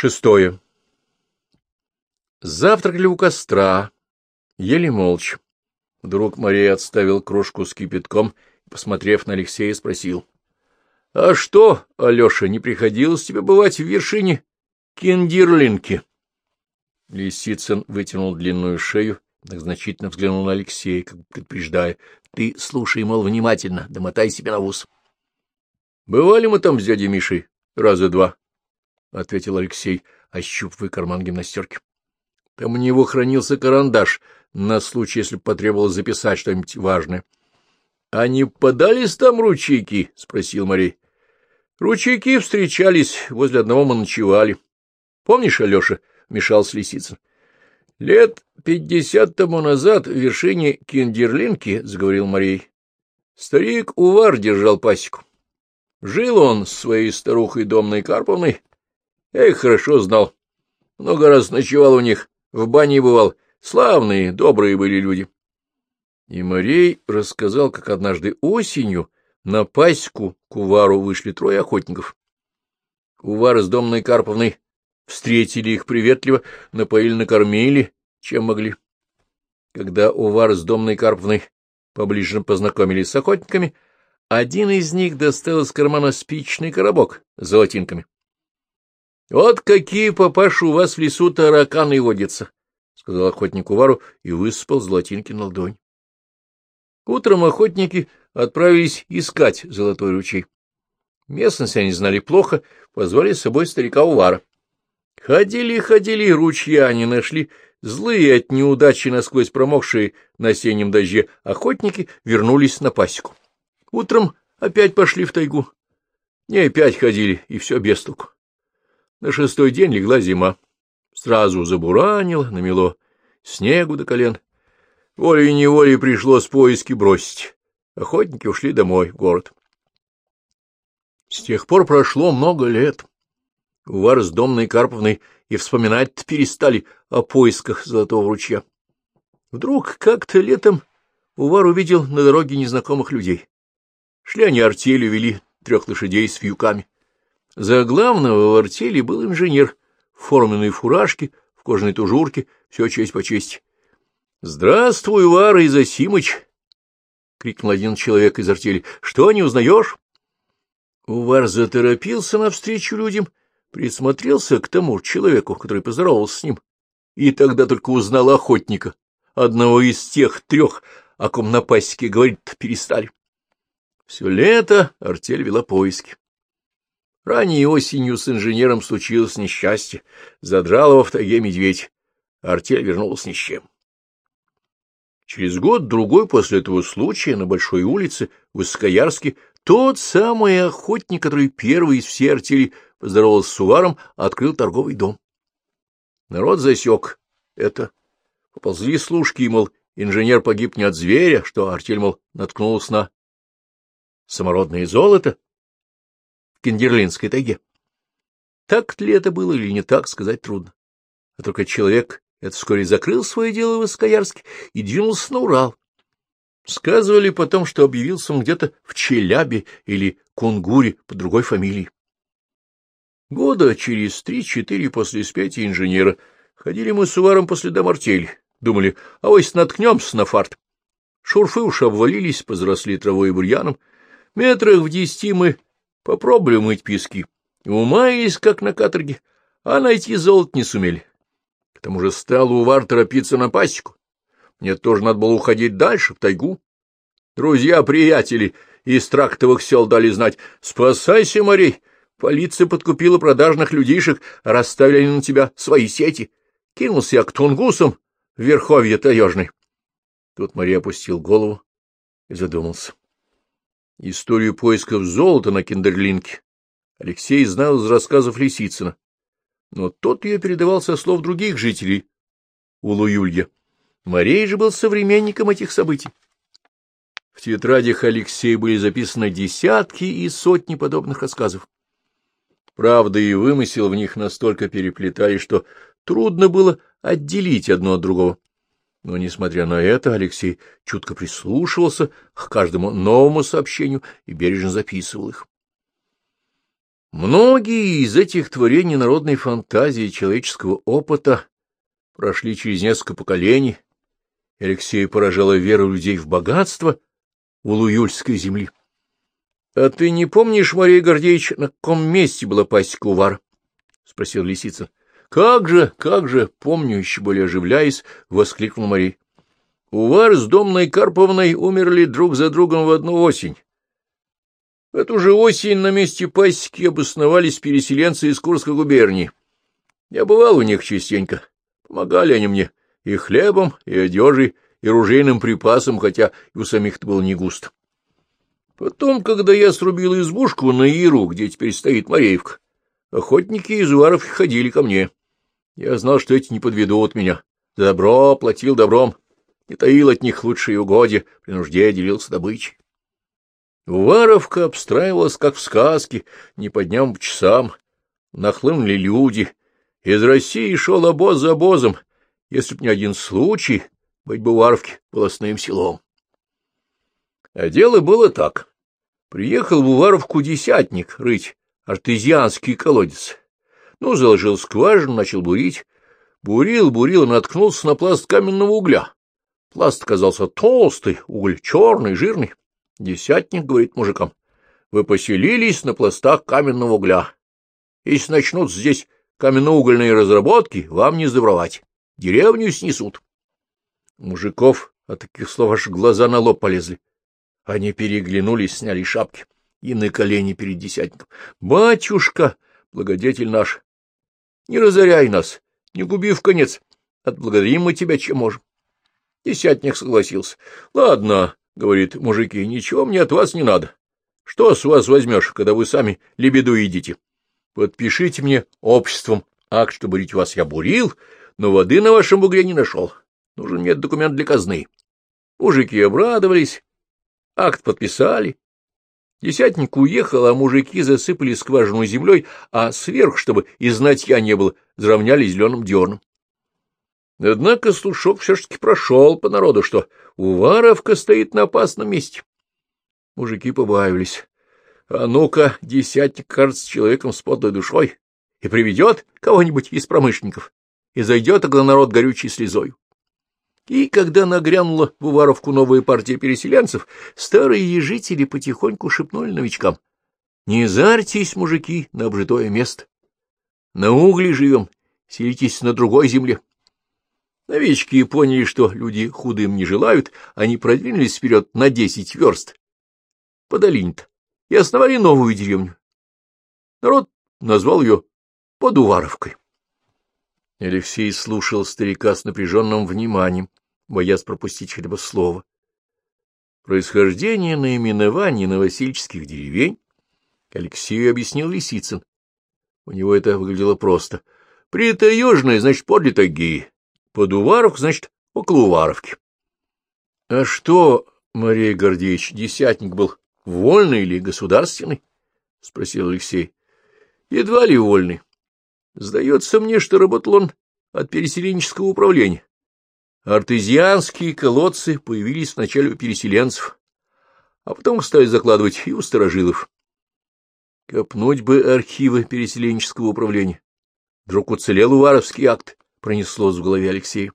Шестое. Завтракали у костра, ели молча. Вдруг Мария отставил кружку с кипятком и, посмотрев на Алексея, спросил. — А что, Алеша, не приходилось тебе бывать в вершине Киндирлинки? Лисицын вытянул длинную шею, значительно взглянул на Алексея, как предупреждая. — Ты слушай, мол, внимательно, домотай себе на ус. — Бывали мы там с дядей Мишей раза два, — ответил Алексей, ощупывая карман гимнастерки. Там у него хранился карандаш на случай, если потребовалось записать что-нибудь важное. — А не подались там ручейки? — спросил Марей. — Ручейки встречались, возле одного мы ночевали. Помнишь, Алеша? — вмешался Лисицын. — Лет пятьдесят тому назад в вершине Киндерлинки, — заговорил Марей, — старик Увар держал пасеку. Жил он с своей старухой Домной Карповной, я их хорошо знал. Много раз ночевал у них, в бане бывал. Славные, добрые были люди. И Марей рассказал, как однажды осенью на паську к Увару вышли трое охотников. Увар с Домной Карповной встретили их приветливо, напоили, накормили, чем могли. Когда Увар с Домной Карповной поближе познакомились с охотниками, один из них достал из кармана спичный коробок с золотинками. — Вот какие, папаша, у вас в лесу тараканы водятся, — сказал охотник Увару и высыпал золотинки на ладонь. Утром охотники отправились искать золотой ручей. Местность они знали плохо, позвали с собой старика Увара. Ходили, ходили, ручья не нашли, злые от неудачи насквозь промокшие на осеннем дожде охотники вернулись на пасеку. Утром опять пошли в тайгу. Не опять ходили, и все без толку. На шестой день легла зима. Сразу забуранило, намело снегу до колен. Волей-неволей пришлось поиски бросить. Охотники ушли домой, в город. С тех пор прошло много лет. Увар с Домной Карповной и вспоминать перестали о поисках Золотого ручья. Вдруг как-то летом Увар увидел на дороге незнакомых людей. Шли они артелью, вели трех лошадей с вьюками. За главного в артели был инженер в форменной фуражке, в кожаной тужурке, все честь по чести. — Здравствуй, Вара Изосимыч! — крикнул один человек из артели. — Что, не узнаешь? Увар заторопился навстречу людям, присмотрелся к тому человеку, который поздоровался с ним, и тогда только узнал охотника, одного из тех трех, о ком на пасеке говорить перестали. Все лето артель вела поиски. Ранней осенью с инженером случилось несчастье. Задрал его в тайге медведь. Артель вернулась ни с чем. Через год-другой после этого случая на Большой улице в Высокоярске тот самый охотник, который первый из всей артели поздоровался с Уваром, открыл торговый дом. Народ засек это. Поползли служки, мол, инженер погиб не от зверя, что артель, мол, наткнулась на самородное золото, Кендерлинской тайге. Так ли это было или не так, сказать трудно. А только человек это вскоре закрыл свое дело в Искоярске и двинулся на Урал. Сказывали потом, что объявился он где-то в Челябе или Кунгуре под другой фамилией. Года через три-четыре после спятия инженера ходили мы с Уваром по следам артели. Думали, а ось наткнемся на фарт. Шурфы уж обвалились, позросли травой и бурьяном. Метрах в десяти мы Попробовали мыть пески. Умаялись, как на каторге, а найти золото не сумели. К тому же стал Увар торопиться на пасеку. Мне тоже надо было уходить дальше, в тайгу. Друзья-приятели из трактовых сел дали знать «Спасайся, Марей! Полиция подкупила продажных людишек, расставили на тебя свои сети. Кинулся я к тунгусам в верховье таежной». Тут Мария опустил голову и задумался. Историю поисков золота на Кендерлинке Алексей знал из рассказов Лисицына, но тот ее передавал со слов других жителей Улуюлья. Марей же был современником этих событий. В тетрадях Алексея были записаны десятки и сотни подобных рассказов. Правда и вымысел в них настолько переплетались, что трудно было отделить одно от другого. Но, несмотря на это, Алексей чутко прислушивался к каждому новому сообщению и бережно записывал их. Многие из этих творений народной фантазии человеческого опыта прошли через несколько поколений. Алексея поражала вера людей в богатство улуюльской земли. — А ты не помнишь, Мария Гордеевич, на каком месте была пасека Увара? — спросил Лисицын. — Как же, как же, помню, еще более оживляясь, — воскликнул Мария. Увар с Домной Карповной умерли друг за другом в одну осень. В эту же осень на месте пасеки обосновались переселенцы из Курской губернии. Я бывал у них частенько. Помогали они мне и хлебом, и одежей, и ружейным припасом, хотя и у самих-то было не густо. Потом, когда я срубил избушку на Яру, где теперь стоит Мореевка, охотники из Уваров ходили ко мне. Я знал, что эти не подведут меня. За добро платил добром, не таил от них лучшие угодья, при нужде делился добычей. Уваровка обстраивалась, как в сказке, не по дням, а по часам. Нахлынули люди. Из России шел обоз за обозом. Если б не один случай, быть бы Уваровке волосным селом. А дело было так. Приехал в Уваровку десятник рыть артезианский колодец. Ну, заложил скважину, начал бурить. Бурил, бурил и наткнулся на пласт каменного угля. Пласт оказался толстый, уголь черный, жирный. Десятник говорит мужикам, вы поселились на пластах каменного угля. Если начнут здесь каменноугольные разработки, вам не сдобровать. Деревню снесут. Мужиков от таких слов аж глаза на лоб полезли. Они переглянулись, сняли шапки и на колени перед десятником. — Батюшка, благодетель наш, не разоряй нас, не губи в конец. Отблагодарим мы тебя, чем можем. Десятник согласился. — Ладно, — говорит, — мужики, ничего мне от вас не надо. Что с вас возьмешь, когда вы сами лебеду едите? Подпишите мне обществом акт, что бурить вас я бурил, но воды на вашем бугре не нашел. Нужен мне документ для казны. Мужики обрадовались, акт подписали. Десятник уехал, а мужики засыпали скважину землей, а сверху, чтобы и знать я не было, заровняли зеленым дерном. Однако слушок все-таки прошел по народу, что Уваровка стоит на опасном месте. Мужики побаивались. А ну-ка, десятник кажется человеком с подлой душой и приведет кого-нибудь из промышленников, и зайдет тогда народ горючей слезой. И когда нагрянула в Уваровку новая партия переселенцев, старые жители потихоньку шепнули новичкам. — Не зарьтесь, мужики, на обжитое место. На угле живем, селитесь на другой земле. Новички поняли, что люди худым не желают, они продвинулись вперед на десять верст по и основали новую деревню. Народ назвал ее Подуваровкой. Алексей слушал старика с напряженным вниманием, боясь пропустить хотя бы слово. Происхождение наименований новосельческих деревень Алексею объяснил Лисицын. У него это выглядело просто. Притаежное, значит, подле тагии. Под Уваровк, значит, около Уваровки. — А что, Мария Гордеевич, десятник был вольный или государственный? — спросил Алексей. — Едва ли вольный. Сдается мне, что работал он от переселенческого управления. Артезианские колодцы появились вначале у переселенцев, а потом стали закладывать и у старожилов. Копнуть бы архивы переселенческого управления. Вдруг уцелел Уваровский акт. — пронеслось в голове Алексея.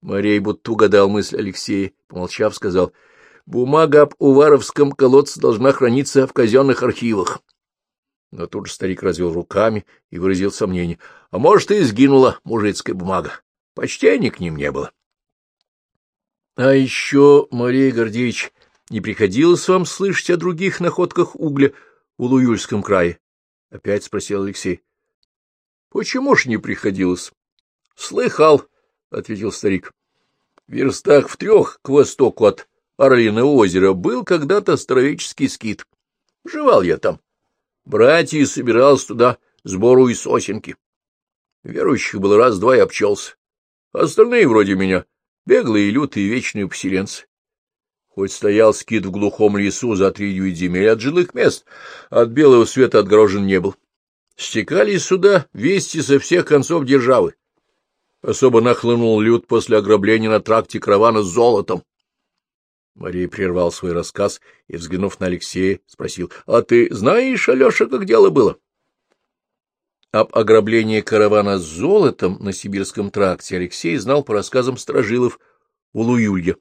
Марей будто угадал мысль Алексея, помолчав, сказал, — Бумага об Уваровском колодце должна храниться в казенных архивах. Но тут же старик развел руками и выразил сомнение. А может, и сгинула мужицкая бумага. Почтения к ним не было. — А еще, Мария Гордеевич, не приходилось вам слышать о других находках угля в Луюльском крае? — опять спросил Алексей. — Почему ж не приходилось? — Слыхал, — ответил старик. — В верстах в трех к востоку от Орлиного озера был когда-то старовеческий скит. Жевал я там. Братья собирался туда сбору и сосенки. Верующих было раз-два и обчелся. Остальные, вроде меня, беглые, лютые, вечные поселенцы. Хоть стоял скит в глухом лесу за три девять земель от жилых мест, от белого света отгорожен не был. Стекались сюда вести со всех концов державы. Особо нахлынул люд после ограбления на тракте каравана с золотом. Мария прервал свой рассказ и, взглянув на Алексея, спросил, — А ты знаешь, Алеша, как дело было? Об ограблении каравана с золотом на Сибирском тракте Алексей знал по рассказам сторожилов Улуюлья,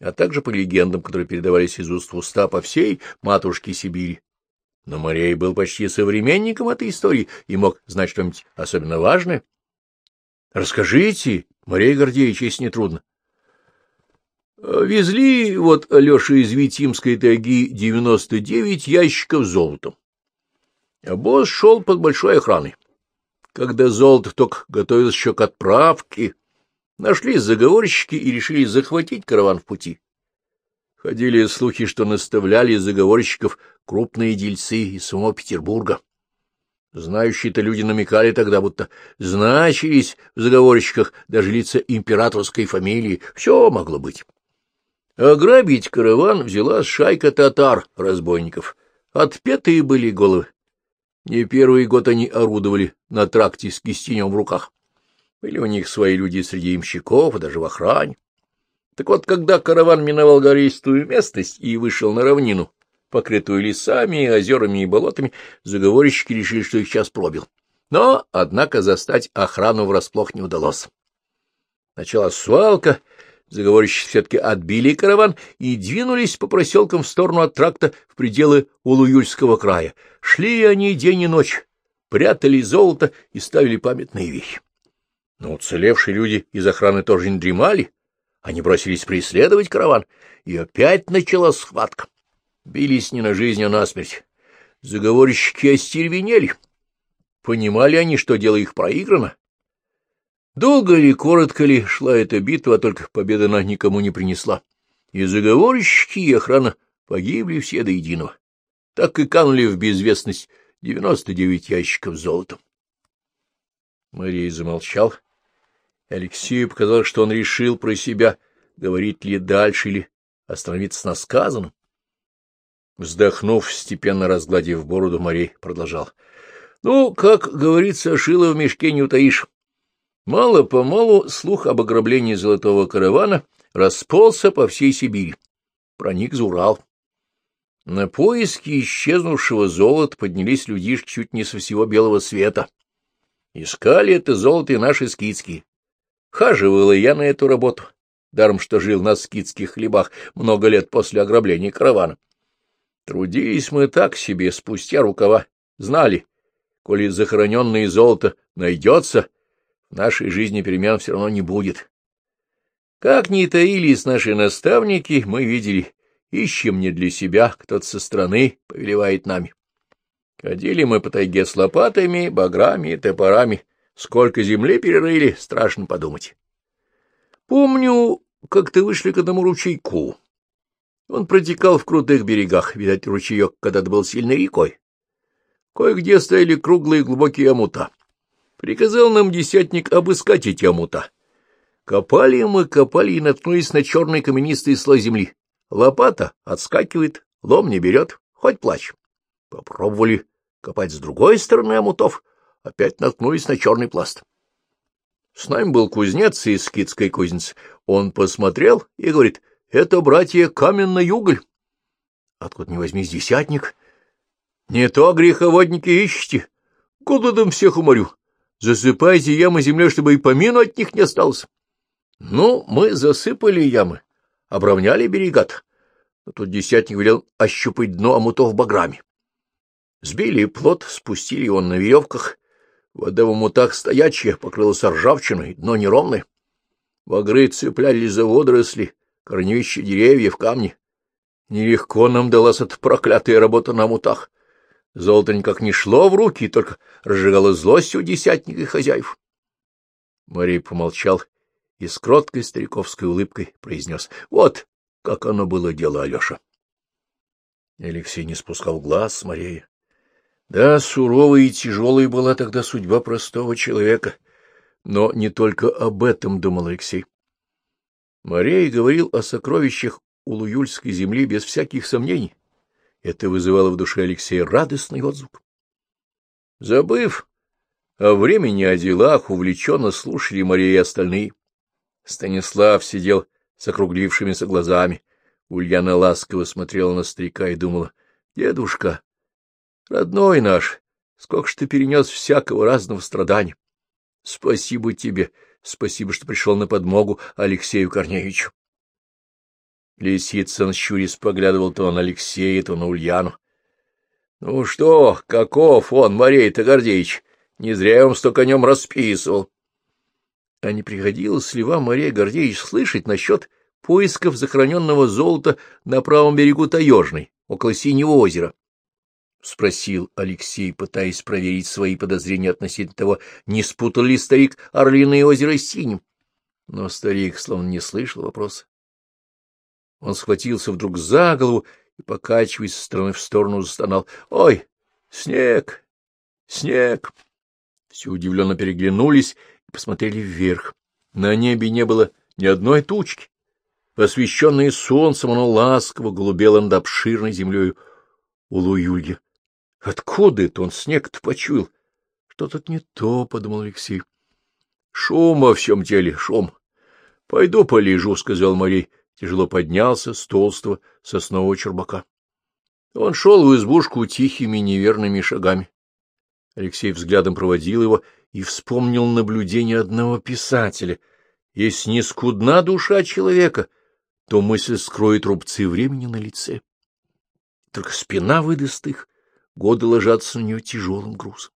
а также по легендам, которые передавались из уст в уста по всей матушке Сибири. Но Марей был почти современником этой истории и мог знать что-нибудь особенно важное. — Расскажите, Марей Гордеевич, если не трудно. Везли вот Алеша из Витимской тайги девяносто девять ящиков золотом. А босс шел под большой охраной. Когда золото только готовилось еще к отправке, нашли заговорщики и решили захватить караван в пути. Ходили слухи, что наставляли заговорщиков крупные дельцы из самого Петербурга. Знающие-то люди намекали тогда, будто значились в заговорщиках даже лица императорской фамилии. Все могло быть. Ограбить караван взяла шайка татар-разбойников. Отпетые были головы. Не первый год они орудовали на тракте с кистенем в руках. Были у них свои люди среди имщиков, даже в охране. Так вот, когда караван миновал гористую местность и вышел на равнину, покрытую лесами, озерами и болотами, заговорщики решили, что их час пробил. Но, однако, застать охрану врасплох не удалось. Начала свалка, Заговорщики все-таки отбили караван и двинулись по проселкам в сторону от тракта в пределы Улуюльского края. Шли они день и ночь, прятали золото и ставили памятные вещи. Но уцелевшие люди из охраны тоже не дремали. Они бросились преследовать караван, и опять началась схватка. Бились не на жизнь, а на смерть. Заговорщики остервенели. Понимали они, что дело их проиграно, Долго ли, коротко ли шла эта битва, а только победа она никому не принесла. И заговорщики, и охрана погибли все до единого. Так и канули в безвестность девяносто девять ящиков золота. Мария замолчал. Алексею показалось, что он решил про себя, говорить ли дальше или остановиться на сказанном. Вздохнув, степенно разгладив бороду, Марей продолжал. — Ну, как говорится, шило в мешке не утаишь. Мало-помалу слух об ограблении золотого каравана расползся по всей Сибири, проник за Урал. На поиски исчезнувшего золота поднялись людишки чуть не со всего белого света. Искали это золото и наши скидские. Хаживала я на эту работу, даром что жил на скидских хлебах много лет после ограбления каравана. Трудились мы так себе, спустя рукава, знали, коли захороненное золото найдется, в нашей жизни перемен все равно не будет. Как ни таились наши наставники, мы видели, ищем не для себя, кто-то со стороны повелевает нами. Ходили мы по тайге с лопатами, баграми и топорами. Сколько земли перерыли, страшно подумать. Помню, как ты вышли к одному ручейку. Он протекал в крутых берегах, видать, ручеек когда-то был сильной рекой. Кое-где стояли круглые глубокие омута. Приказал нам десятник обыскать эти омута. Копали мы, копали и наткнулись на черный каменистый слой земли. Лопата отскакивает, лом не берет, хоть плачь. Попробовали копать с другой стороны омутов, опять наткнулись на черный пласт. С нами был кузнец из скидской кузницы. Он посмотрел и говорит, это, братья, каменный уголь. Откуда не возьмись десятник? Не то греховодники ищите. Голодом всех уморю. Засыпайте ямы землей, чтобы и помину от них не осталось. Ну, мы засыпали ямы, обровняли берега Но тут десятник велел ощупать дно омутов баграми. Сбили плот, спустили его на веревках. Вода в омутах стоячая, покрылась ржавчиной, дно неровное. Багры цеплялись за водоросли, корневища деревьев, камни. Нелегко нам далась эта проклятая работа на омутах. Золото никак не шло в руки, только разжигало злость у десятника и хозяев. Марий помолчал и с кроткой стариковской улыбкой произнес. — Вот как оно было дело, Алеша. Алексей не спускал глаз с Марея. Да, суровой и тяжелой была тогда судьба простого человека. Но не только об этом думал Алексей. Марей говорил о сокровищах Улуюльской земли без всяких сомнений. Это вызывало в душе Алексея радостный отзвук. Забыв о времени, о делах, увлеченно слушали Мария и остальные. Станислав сидел с округлившимися глазами. Ульяна ласково смотрела на старика и думала, — Дедушка, родной наш, сколько ж ты перенес всякого разного страдания. Спасибо тебе, спасибо, что пришел на подмогу Алексею Корнеевичу. Лисицын щурис поглядывал то на Алексея, то на Ульяну. — Ну что, каков он, Марей-то Гордеевич? Не зря я вам столько о нем расписывал. А не приходилось ли вам, Мария Гордеевич, слышать насчет поисков захороненного золота на правом берегу Таежной, около Синего озера? — спросил Алексей, пытаясь проверить свои подозрения относительно того, не спутал ли старик Орлиное озеро с Синим. Но старик словно не слышал вопроса. Он схватился вдруг за голову и, покачиваясь с стороны в сторону, застонал. — Ой, снег! Снег! Все удивленно переглянулись и посмотрели вверх. На небе не было ни одной тучки. Освещенное солнцем, оно ласково голубело над обширной землей улу Юльги. Откуда это он снег-то почуял? Что тут не то, — подумал Алексей. — Шум во всем теле, шум. — Пойду полежу, — сказал Марей тяжело поднялся с толстого соснового чербака. Он шел в избушку тихими неверными шагами. Алексей взглядом проводил его и вспомнил наблюдение одного писателя. Если не скудна душа человека, то мысль скроет рубцы времени на лице. Только спина выдаст их, годы ложатся на нее тяжелым грузом.